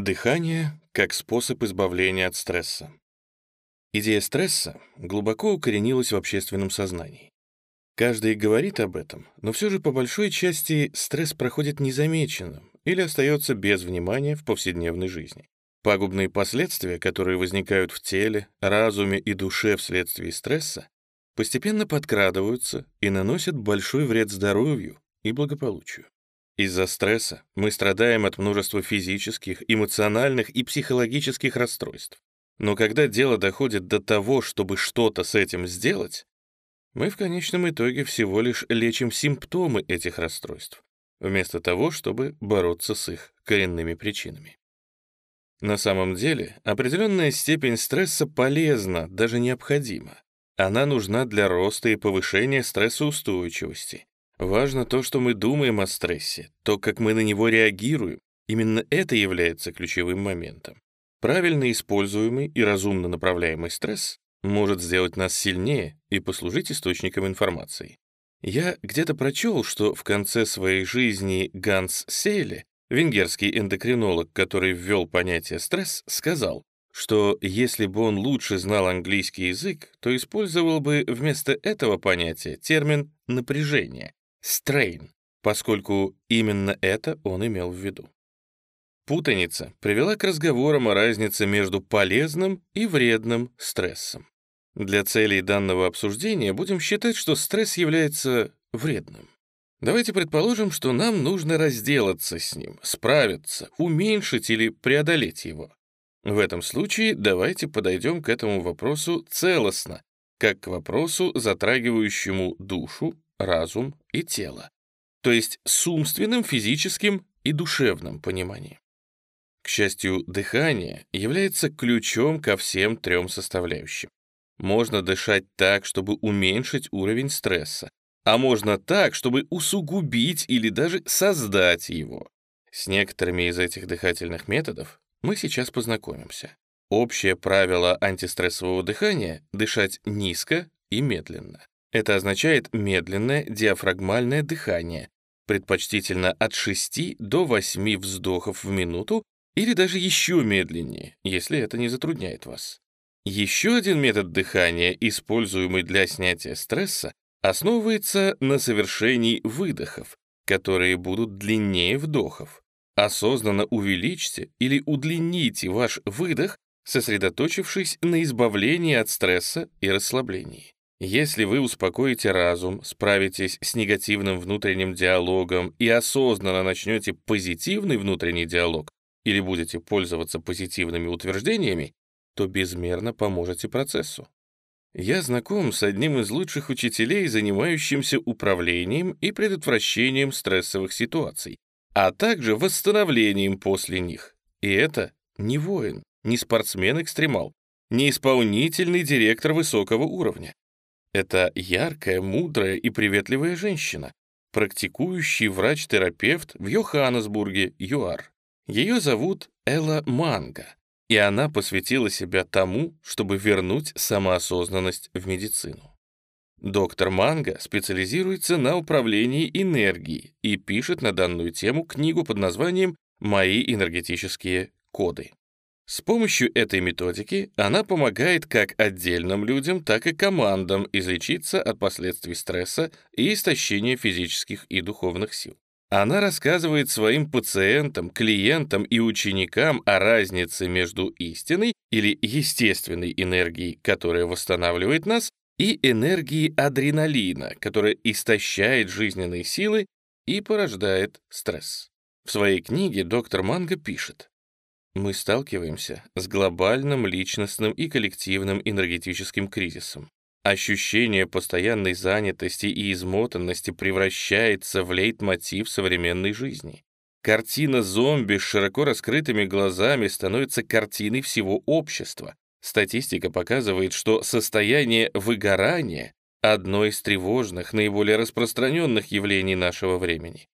Дыхание как способ избавления от стресса. Идея стресса глубоко укоренилась в общественном сознании. Каждый говорит об этом, но все же по большой части стресс проходит незамеченным или остается без внимания в повседневной жизни. Пагубные последствия, которые возникают в теле, разуме и душе вследствие стресса, постепенно подкрадываются и наносят большой вред здоровью и благополучию. Из-за стресса мы страдаем от множества физических, эмоциональных и психологических расстройств. Но когда дело доходит до того, чтобы что-то с этим сделать, мы в конечном итоге всего лишь лечим симптомы этих расстройств, вместо того, чтобы бороться с их коренными причинами. На самом деле, определенная степень стресса полезна, даже необходима. Она нужна для роста и повышения стрессоустойчивости, Важно то, что мы думаем о стрессе, то, как мы на него реагируем. Именно это является ключевым моментом. Правильно используемый и разумно направляемый стресс может сделать нас сильнее и послужить источником информации. Я где-то прочел, что в конце своей жизни Ганс Сейле, венгерский эндокринолог, который ввел понятие «стресс», сказал, что если бы он лучше знал английский язык, то использовал бы вместо этого понятия термин «напряжение», strain, поскольку именно это он имел в виду. Путаница привела к разговорам о разнице между полезным и вредным стрессом. Для целей данного обсуждения будем считать, что стресс является вредным. Давайте предположим, что нам нужно разделаться с ним, справиться, уменьшить или преодолеть его. В этом случае давайте подойдем к этому вопросу целостно, как к вопросу, затрагивающему душу, разум и тело, то есть с умственным, физическим и душевным пониманием. К счастью, дыхание является ключом ко всем трем составляющим. Можно дышать так, чтобы уменьшить уровень стресса, а можно так, чтобы усугубить или даже создать его. С некоторыми из этих дыхательных методов мы сейчас познакомимся. Общее правило антистрессового дыхания — дышать низко и медленно. Это означает медленное диафрагмальное дыхание, предпочтительно от 6 до 8 вздохов в минуту или даже еще медленнее, если это не затрудняет вас. Еще один метод дыхания, используемый для снятия стресса, основывается на совершении выдохов, которые будут длиннее вдохов. Осознанно увеличьте или удлините ваш выдох, сосредоточившись на избавлении от стресса и расслаблении. Если вы успокоите разум, справитесь с негативным внутренним диалогом и осознанно начнете позитивный внутренний диалог или будете пользоваться позитивными утверждениями, то безмерно поможете процессу. Я знаком с одним из лучших учителей, занимающимся управлением и предотвращением стрессовых ситуаций, а также восстановлением после них. И это не воин, не спортсмен-экстремал, не исполнительный директор высокого уровня. Это яркая, мудрая и приветливая женщина, практикующий врач-терапевт в Йоханнесбурге, ЮАР. Ее зовут Элла Манга, и она посвятила себя тому, чтобы вернуть самоосознанность в медицину. Доктор Манга специализируется на управлении энергией и пишет на данную тему книгу под названием «Мои энергетические коды». С помощью этой методики она помогает как отдельным людям, так и командам излечиться от последствий стресса и истощения физических и духовных сил. Она рассказывает своим пациентам, клиентам и ученикам о разнице между истинной или естественной энергией, которая восстанавливает нас, и энергией адреналина, которая истощает жизненные силы и порождает стресс. В своей книге доктор Манго пишет, мы сталкиваемся с глобальным личностным и коллективным энергетическим кризисом. Ощущение постоянной занятости и измотанности превращается в лейтмотив современной жизни. Картина зомби с широко раскрытыми глазами становится картиной всего общества. Статистика показывает, что состояние выгорания — одно из тревожных, наиболее распространенных явлений нашего времени.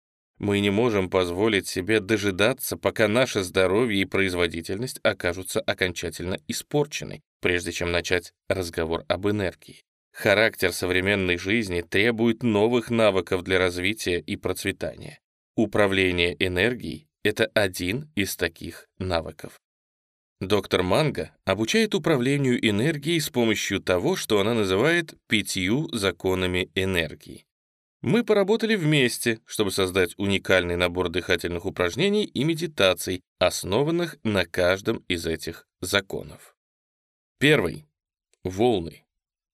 Мы не можем позволить себе дожидаться, пока наше здоровье и производительность окажутся окончательно испорчены, прежде чем начать разговор об энергии. Характер современной жизни требует новых навыков для развития и процветания. Управление энергией — это один из таких навыков. Доктор Манго обучает управлению энергией с помощью того, что она называет пятью законами энергии. Мы поработали вместе, чтобы создать уникальный набор дыхательных упражнений и медитаций, основанных на каждом из этих законов. Первый. Волны.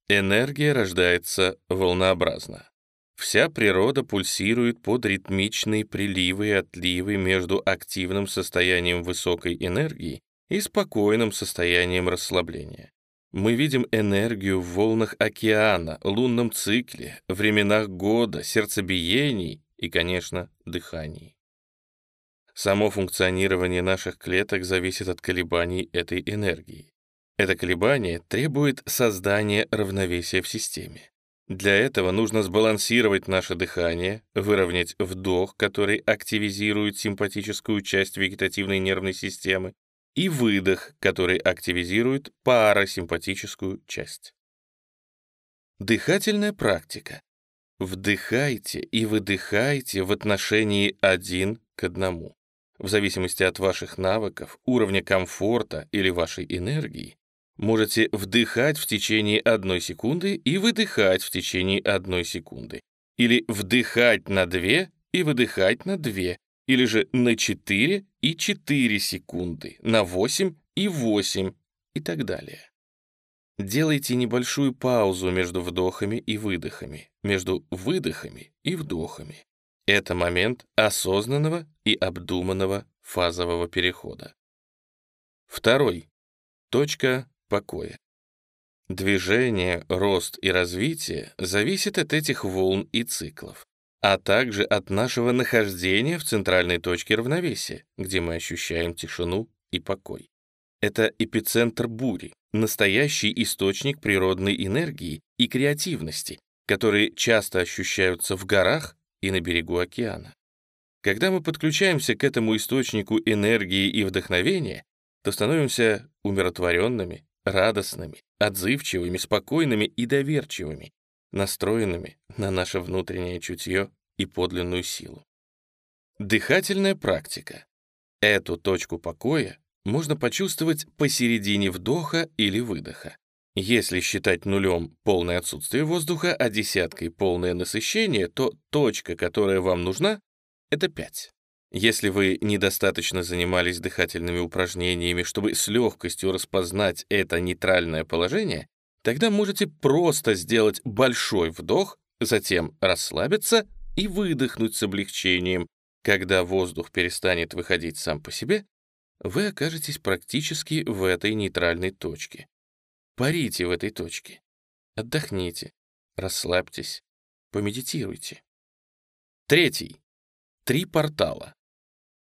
Энергия рождается волнообразно. Вся природа пульсирует под ритмичные приливы и отливы между активным состоянием высокой энергии и спокойным состоянием расслабления. Мы видим энергию в волнах океана, лунном цикле, временах года, сердцебиений и, конечно, дыхании. Само функционирование наших клеток зависит от колебаний этой энергии. Это колебание требует создания равновесия в системе. Для этого нужно сбалансировать наше дыхание, выровнять вдох, который активизирует симпатическую часть вегетативной нервной системы, и выдох, который активизирует парасимпатическую часть. Дыхательная практика. Вдыхайте и выдыхайте в отношении один к одному. В зависимости от ваших навыков, уровня комфорта или вашей энергии, можете вдыхать в течение одной секунды и выдыхать в течение одной секунды. Или вдыхать на две и выдыхать на две или же на 4 и 4 секунды, на 8 и 8 и так далее. Делайте небольшую паузу между вдохами и выдохами, между выдохами и вдохами. Это момент осознанного и обдуманного фазового перехода. Второй. Точка покоя. Движение, рост и развитие зависит от этих волн и циклов а также от нашего нахождения в центральной точке равновесия, где мы ощущаем тишину и покой. Это эпицентр бури, настоящий источник природной энергии и креативности, которые часто ощущаются в горах и на берегу океана. Когда мы подключаемся к этому источнику энергии и вдохновения, то становимся умиротворенными, радостными, отзывчивыми, спокойными и доверчивыми, настроенными на наше внутреннее чутье и подлинную силу. Дыхательная практика. Эту точку покоя можно почувствовать посередине вдоха или выдоха. Если считать нулем полное отсутствие воздуха, а десяткой полное насыщение, то точка, которая вам нужна, это 5. Если вы недостаточно занимались дыхательными упражнениями, чтобы с легкостью распознать это нейтральное положение, Тогда можете просто сделать большой вдох, затем расслабиться и выдохнуть с облегчением. Когда воздух перестанет выходить сам по себе, вы окажетесь практически в этой нейтральной точке. Парите в этой точке. Отдохните, расслабьтесь, помедитируйте. Третий. Три портала.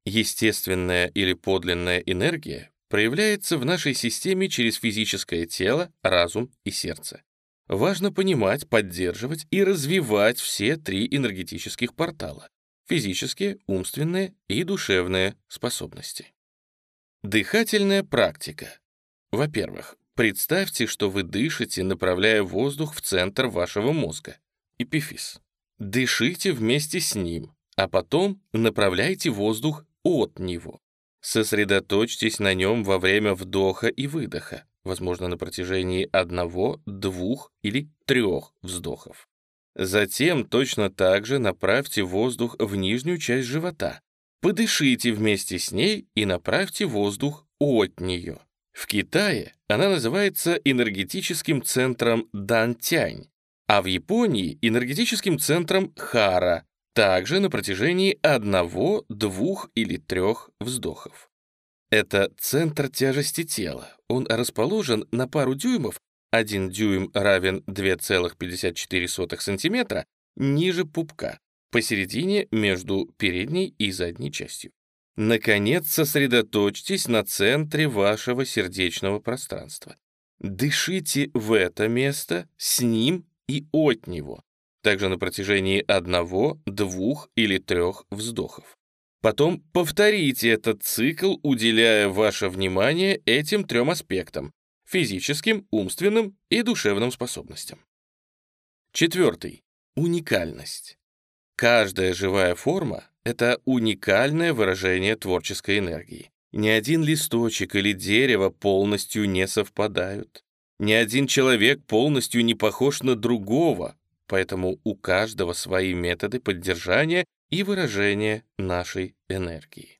Естественная или подлинная энергия проявляется в нашей системе через физическое тело, разум и сердце. Важно понимать, поддерживать и развивать все три энергетических портала — физические, умственные и душевные способности. Дыхательная практика. Во-первых, представьте, что вы дышите, направляя воздух в центр вашего мозга — эпифиз. Дышите вместе с ним, а потом направляйте воздух от него. Сосредоточьтесь на нем во время вдоха и выдоха, возможно, на протяжении одного, двух или трех вздохов. Затем точно так же направьте воздух в нижнюю часть живота. Подышите вместе с ней и направьте воздух от нее. В Китае она называется энергетическим центром Дантянь, а в Японии — энергетическим центром Хара, также на протяжении одного, двух или трех вздохов. Это центр тяжести тела. Он расположен на пару дюймов, 1 дюйм равен 2,54 см, ниже пупка, посередине между передней и задней частью. Наконец, сосредоточьтесь на центре вашего сердечного пространства. Дышите в это место, с ним и от него также на протяжении одного, двух или трех вздохов. Потом повторите этот цикл, уделяя ваше внимание этим трем аспектам — физическим, умственным и душевным способностям. Четвертый. Уникальность. Каждая живая форма — это уникальное выражение творческой энергии. Ни один листочек или дерево полностью не совпадают. Ни один человек полностью не похож на другого, поэтому у каждого свои методы поддержания и выражения нашей энергии.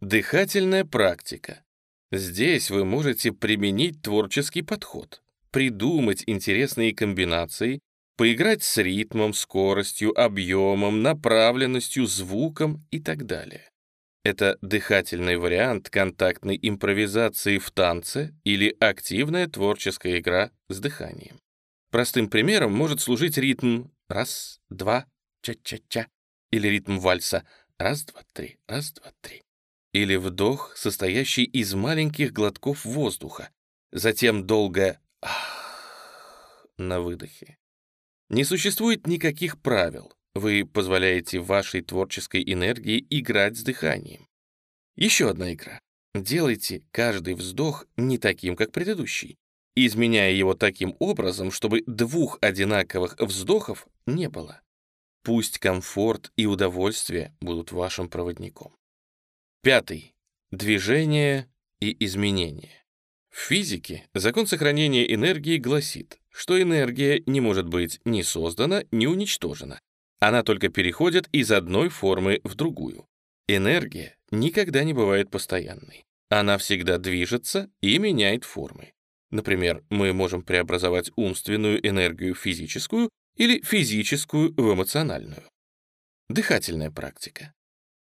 Дыхательная практика. Здесь вы можете применить творческий подход, придумать интересные комбинации, поиграть с ритмом, скоростью, объемом, направленностью, звуком и так далее. Это дыхательный вариант контактной импровизации в танце или активная творческая игра с дыханием. Простым примером может служить ритм «раз, два, ча-ча-ча» или ритм вальса «раз, два, три, раз, два, три» или вдох, состоящий из маленьких глотков воздуха, затем долгое «ах» на выдохе. Не существует никаких правил. Вы позволяете вашей творческой энергии играть с дыханием. Еще одна игра. Делайте каждый вздох не таким, как предыдущий, изменяя его таким образом, чтобы двух одинаковых вздохов не было. Пусть комфорт и удовольствие будут вашим проводником. Пятый. Движение и изменение. В физике закон сохранения энергии гласит, что энергия не может быть ни создана, ни уничтожена. Она только переходит из одной формы в другую. Энергия никогда не бывает постоянной. Она всегда движется и меняет формы. Например, мы можем преобразовать умственную энергию в физическую или физическую в эмоциональную. Дыхательная практика.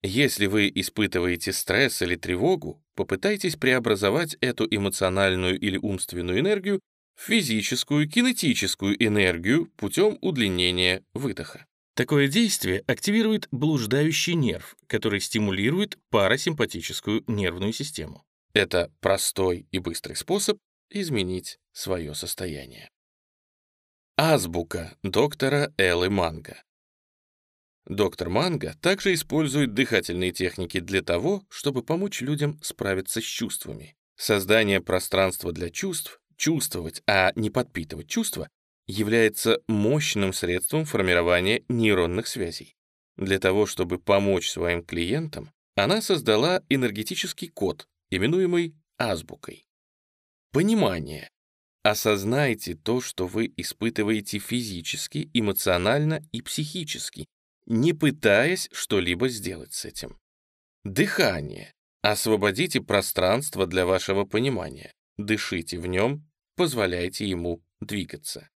Если вы испытываете стресс или тревогу, попытайтесь преобразовать эту эмоциональную или умственную энергию в физическую кинетическую энергию путем удлинения выдоха. Такое действие активирует блуждающий нерв, который стимулирует парасимпатическую нервную систему. Это простой и быстрый способ изменить свое состояние. Азбука доктора Эллы Манга. Доктор Манга также использует дыхательные техники для того, чтобы помочь людям справиться с чувствами. Создание пространства для чувств, чувствовать, а не подпитывать чувства, является мощным средством формирования нейронных связей. Для того, чтобы помочь своим клиентам, она создала энергетический код, именуемый азбукой. Понимание. Осознайте то, что вы испытываете физически, эмоционально и психически, не пытаясь что-либо сделать с этим. Дыхание. Освободите пространство для вашего понимания. Дышите в нем, позволяйте ему двигаться.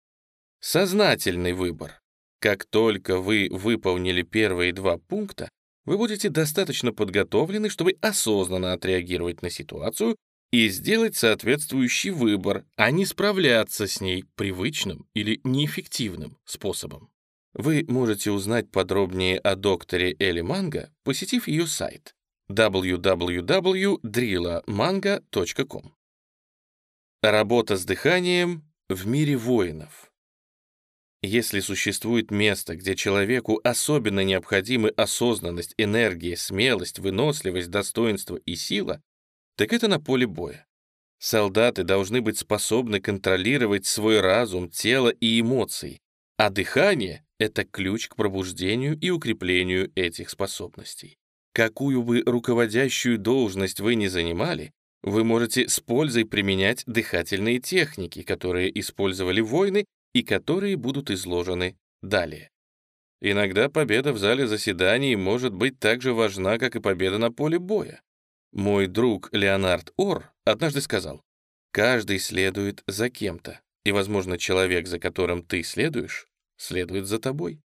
Сознательный выбор. Как только вы выполнили первые два пункта, вы будете достаточно подготовлены, чтобы осознанно отреагировать на ситуацию и сделать соответствующий выбор, а не справляться с ней привычным или неэффективным способом. Вы можете узнать подробнее о докторе Элли Манго, посетив ее сайт www.drillamango.com. Работа с дыханием в мире воинов. Если существует место, где человеку особенно необходимы осознанность, энергия, смелость, выносливость, достоинство и сила, так это на поле боя. Солдаты должны быть способны контролировать свой разум, тело и эмоции, а дыхание — это ключ к пробуждению и укреплению этих способностей. Какую бы руководящую должность вы ни занимали, вы можете с пользой применять дыхательные техники, которые использовали воины и которые будут изложены далее. Иногда победа в зале заседаний может быть так же важна, как и победа на поле боя. Мой друг Леонард Ор однажды сказал, «Каждый следует за кем-то, и, возможно, человек, за которым ты следуешь, следует за тобой.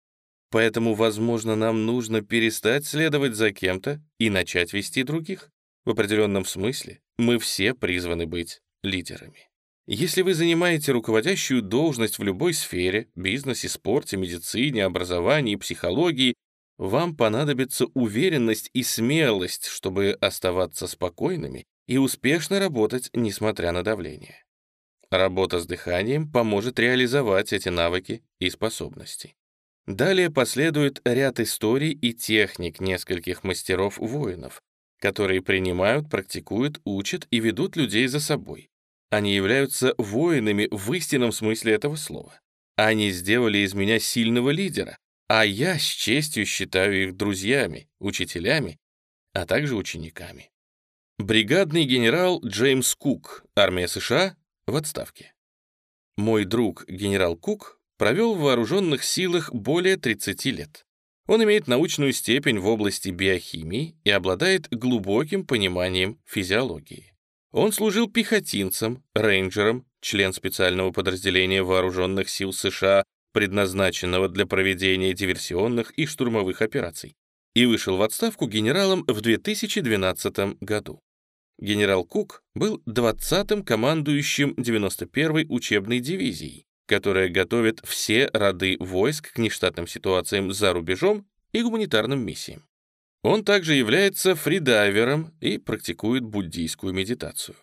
Поэтому, возможно, нам нужно перестать следовать за кем-то и начать вести других. В определенном смысле мы все призваны быть лидерами. Если вы занимаете руководящую должность в любой сфере — бизнесе, спорте, медицине, образовании, психологии — вам понадобится уверенность и смелость, чтобы оставаться спокойными и успешно работать, несмотря на давление. Работа с дыханием поможет реализовать эти навыки и способности. Далее последует ряд историй и техник нескольких мастеров-воинов, которые принимают, практикуют, учат и ведут людей за собой. Они являются воинами в истинном смысле этого слова. Они сделали из меня сильного лидера, а я с честью считаю их друзьями, учителями, а также учениками. Бригадный генерал Джеймс Кук, армия США, в отставке. Мой друг, генерал Кук, провел в вооруженных силах более 30 лет. Он имеет научную степень в области биохимии и обладает глубоким пониманием физиологии. Он служил пехотинцем, рейнджером, член специального подразделения вооруженных сил США, предназначенного для проведения диверсионных и штурмовых операций, и вышел в отставку генералом в 2012 году. Генерал Кук был 20-м командующим 91-й учебной дивизией, которая готовит все роды войск к нештатным ситуациям за рубежом и гуманитарным миссиям. Он также является фридайвером и практикует буддийскую медитацию.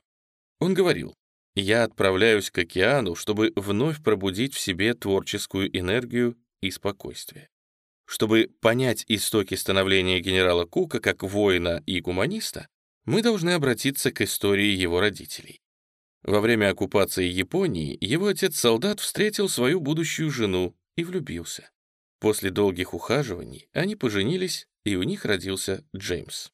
Он говорил, «Я отправляюсь к океану, чтобы вновь пробудить в себе творческую энергию и спокойствие. Чтобы понять истоки становления генерала Кука как воина и гуманиста, мы должны обратиться к истории его родителей. Во время оккупации Японии его отец-солдат встретил свою будущую жену и влюбился. После долгих ухаживаний они поженились, и у них родился Джеймс.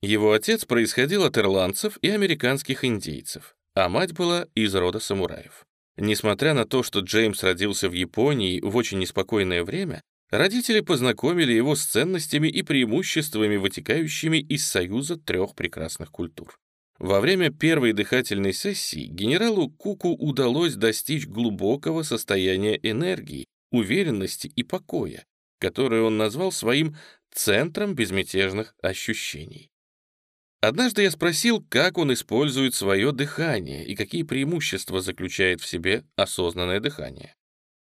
Его отец происходил от ирландцев и американских индейцев, а мать была из рода самураев. Несмотря на то, что Джеймс родился в Японии в очень неспокойное время, Родители познакомили его с ценностями и преимуществами, вытекающими из союза трех прекрасных культур. Во время первой дыхательной сессии генералу Куку удалось достичь глубокого состояния энергии, уверенности и покоя, которое он назвал своим центром безмятежных ощущений. Однажды я спросил, как он использует свое дыхание и какие преимущества заключает в себе осознанное дыхание.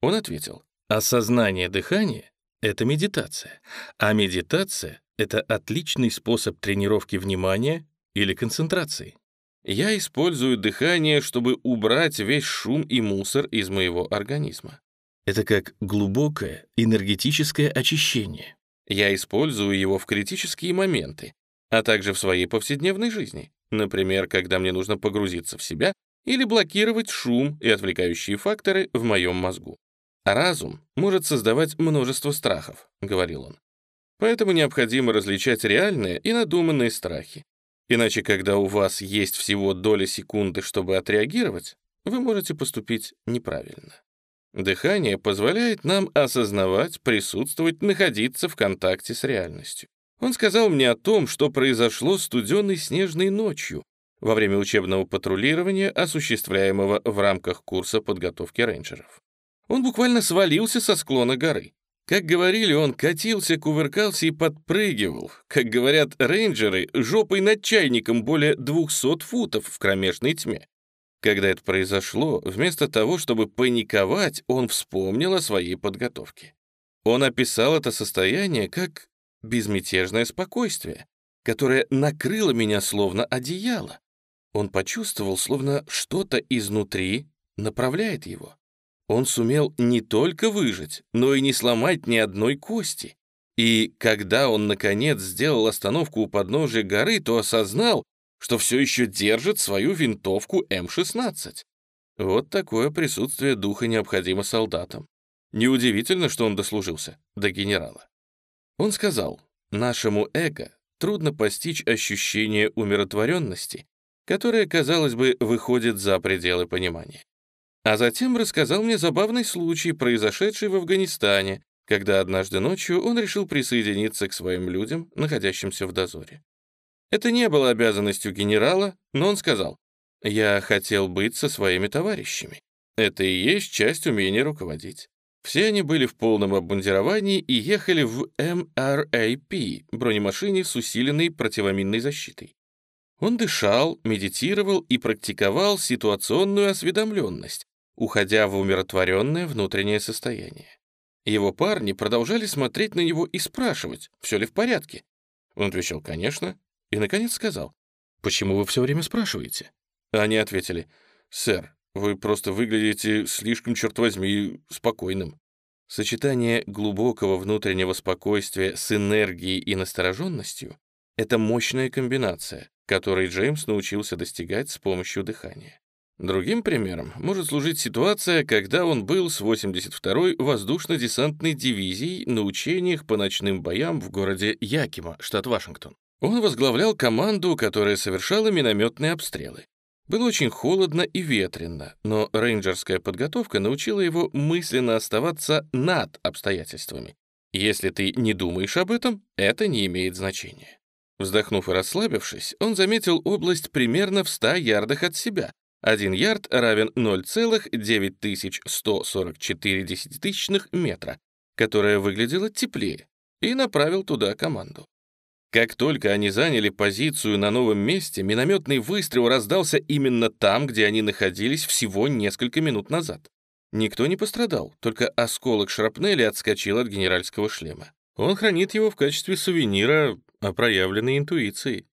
Он ответил, Осознание дыхания — это медитация, а медитация — это отличный способ тренировки внимания или концентрации. Я использую дыхание, чтобы убрать весь шум и мусор из моего организма. Это как глубокое энергетическое очищение. Я использую его в критические моменты, а также в своей повседневной жизни, например, когда мне нужно погрузиться в себя или блокировать шум и отвлекающие факторы в моем мозгу. «Разум может создавать множество страхов», — говорил он. «Поэтому необходимо различать реальные и надуманные страхи. Иначе, когда у вас есть всего доля секунды, чтобы отреагировать, вы можете поступить неправильно. Дыхание позволяет нам осознавать, присутствовать, находиться в контакте с реальностью. Он сказал мне о том, что произошло студеной снежной ночью во время учебного патрулирования, осуществляемого в рамках курса подготовки рейнджеров. Он буквально свалился со склона горы. Как говорили, он катился, кувыркался и подпрыгивал. Как говорят рейнджеры, жопой над чайником более 200 футов в кромешной тьме. Когда это произошло, вместо того, чтобы паниковать, он вспомнил о своей подготовке. Он описал это состояние как безмятежное спокойствие, которое накрыло меня словно одеяло. Он почувствовал, словно что-то изнутри направляет его. Он сумел не только выжить, но и не сломать ни одной кости. И когда он, наконец, сделал остановку у подножия горы, то осознал, что все еще держит свою винтовку М-16. Вот такое присутствие духа необходимо солдатам. Неудивительно, что он дослужился до генерала. Он сказал, нашему эго трудно постичь ощущение умиротворенности, которое, казалось бы, выходит за пределы понимания. А затем рассказал мне забавный случай, произошедший в Афганистане, когда однажды ночью он решил присоединиться к своим людям, находящимся в дозоре. Это не было обязанностью генерала, но он сказал, «Я хотел быть со своими товарищами. Это и есть часть умения руководить». Все они были в полном обмундировании и ехали в MRAP, бронемашине с усиленной противоминной защитой. Он дышал, медитировал и практиковал ситуационную осведомленность, уходя в умиротворенное внутреннее состояние. Его парни продолжали смотреть на него и спрашивать, все ли в порядке. Он отвечал «конечно» и, наконец, сказал «Почему вы все время спрашиваете?» Они ответили «Сэр, вы просто выглядите слишком, черт возьми, спокойным». Сочетание глубокого внутреннего спокойствия с энергией и настороженностью — это мощная комбинация, которой Джеймс научился достигать с помощью дыхания. Другим примером может служить ситуация, когда он был с 82-й воздушно-десантной дивизией на учениях по ночным боям в городе Якима, штат Вашингтон. Он возглавлял команду, которая совершала минометные обстрелы. Было очень холодно и ветрено, но рейнджерская подготовка научила его мысленно оставаться над обстоятельствами. Если ты не думаешь об этом, это не имеет значения. Вздохнув и расслабившись, он заметил область примерно в 100 ярдах от себя. Один ярд равен 0,9144 метра, которая выглядела теплее, и направил туда команду. Как только они заняли позицию на новом месте, минометный выстрел раздался именно там, где они находились всего несколько минут назад. Никто не пострадал, только осколок шрапнели отскочил от генеральского шлема. Он хранит его в качестве сувенира о проявленной интуиции.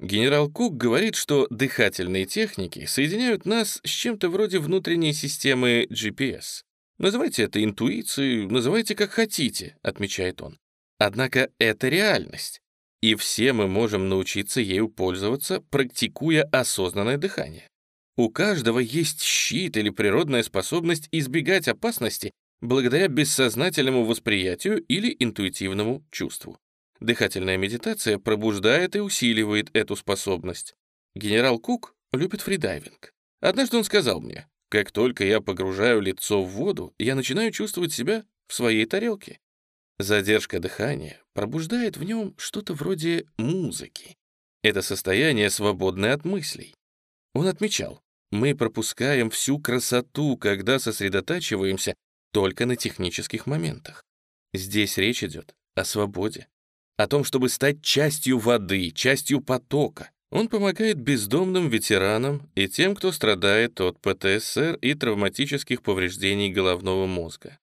Генерал Кук говорит, что дыхательные техники соединяют нас с чем-то вроде внутренней системы GPS. Называйте это интуицией, называйте как хотите, отмечает он. Однако это реальность и все мы можем научиться ею пользоваться, практикуя осознанное дыхание. У каждого есть щит или природная способность избегать опасности благодаря бессознательному восприятию или интуитивному чувству. Дыхательная медитация пробуждает и усиливает эту способность. Генерал Кук любит фридайвинг. Однажды он сказал мне, как только я погружаю лицо в воду, я начинаю чувствовать себя в своей тарелке. Задержка дыхания пробуждает в нем что-то вроде музыки. Это состояние свободное от мыслей. Он отмечал, мы пропускаем всю красоту, когда сосредотачиваемся только на технических моментах. Здесь речь идет о свободе, о том, чтобы стать частью воды, частью потока. Он помогает бездомным ветеранам и тем, кто страдает от ПТСР и травматических повреждений головного мозга.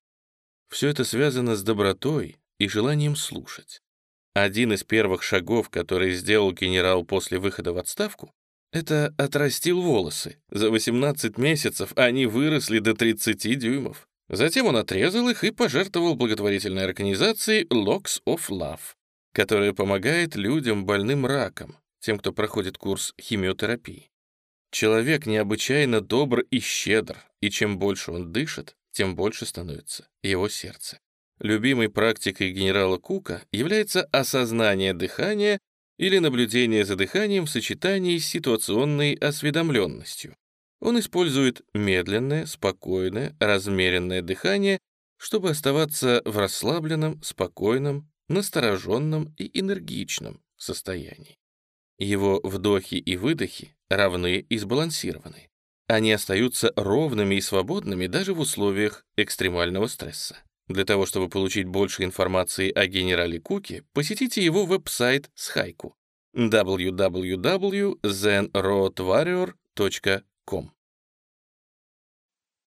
Все это связано с добротой и желанием слушать. Один из первых шагов, который сделал генерал после выхода в отставку, это отрастил волосы. За 18 месяцев они выросли до 30 дюймов. Затем он отрезал их и пожертвовал благотворительной организации Locks of Love, которая помогает людям больным раком, тем, кто проходит курс химиотерапии. Человек необычайно добр и щедр, и чем больше он дышит, тем больше становится его сердце. Любимой практикой генерала Кука является осознание дыхания или наблюдение за дыханием в сочетании с ситуационной осведомленностью. Он использует медленное, спокойное, размеренное дыхание, чтобы оставаться в расслабленном, спокойном, настороженном и энергичном состоянии. Его вдохи и выдохи равны и сбалансированы. Они остаются ровными и свободными даже в условиях экстремального стресса. Для того, чтобы получить больше информации о генерале Куке, посетите его веб-сайт с хайку www.zenroadwarrior.com.